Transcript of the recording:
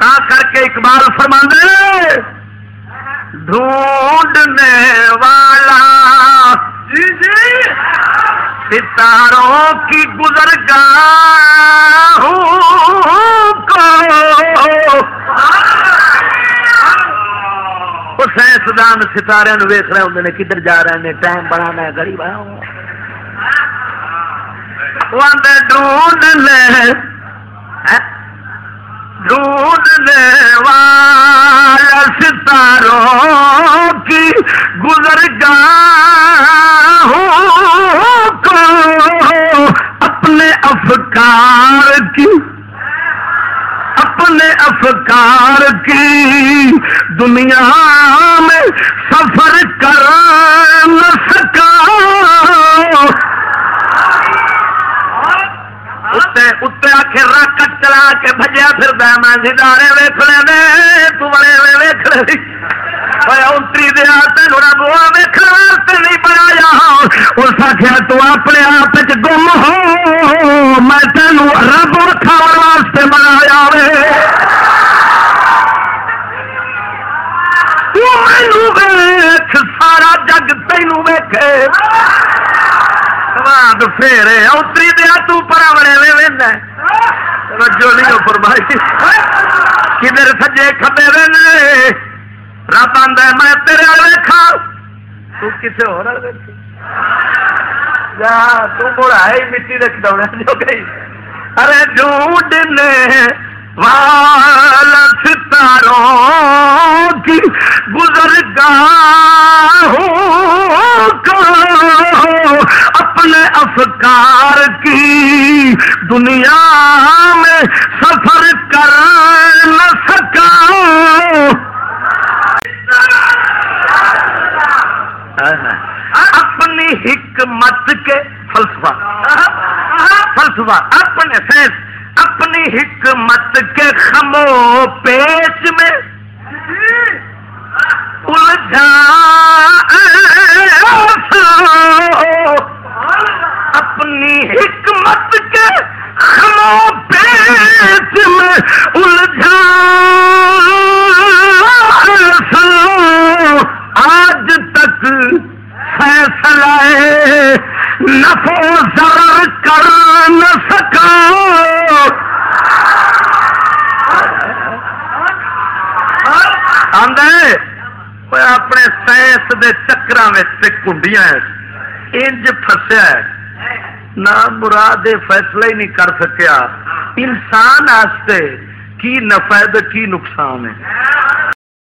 تا کر کے اقبال فرماندے ڈھونڈنے والا جی جی۔ ستاروں کی گزر کو۔ سائنسدان ستارے ویخ رہے ہوں نے کدھر جا رہے ہیں ٹائم ہے گڑی بنا ڈھونڈ لے والا ستاروں کی گزر گاہ کو اپنے افکار کی اپنے افکار کی دنیا اتنے آخر راکٹ چلا کے بجیا پھر میں ستارے ویخنے نے تو بڑے ویخ دیا تین ربوا ویخنے واسطے نہیں بنایا اس آخیا تو اپنے آپ گم ہو میں تینوں رب کھاؤ واسطے بنایا ویخ سارا جگ تینوں ویکھے بعد پھر اتری دیا تو پرا نہیں فرمائی۔ کدھر سجے کھبے وے رب آدھا میں تیرے وال ویکھا ہو رہا جا مٹی رکھ دوڑا جو گئی ارے ڈھونڈنے والا ستاروں کی گزر افکار کی دنیا میں سفر کر نہ سکا اپنی حکمت کے فلسفہ۔ فلسفہ، اپنے سینس، اپنی حکمت کے خمو پیش میں۔ الجھا نفو ضرر کر نہ سکا۔ اپنے سائنس دے چکر کنڈیاں انج فسیا نہ مراد فیصلہ ہی نہیں کر سکیا۔ انسان آستے کی نفع کی نقصان ہے۔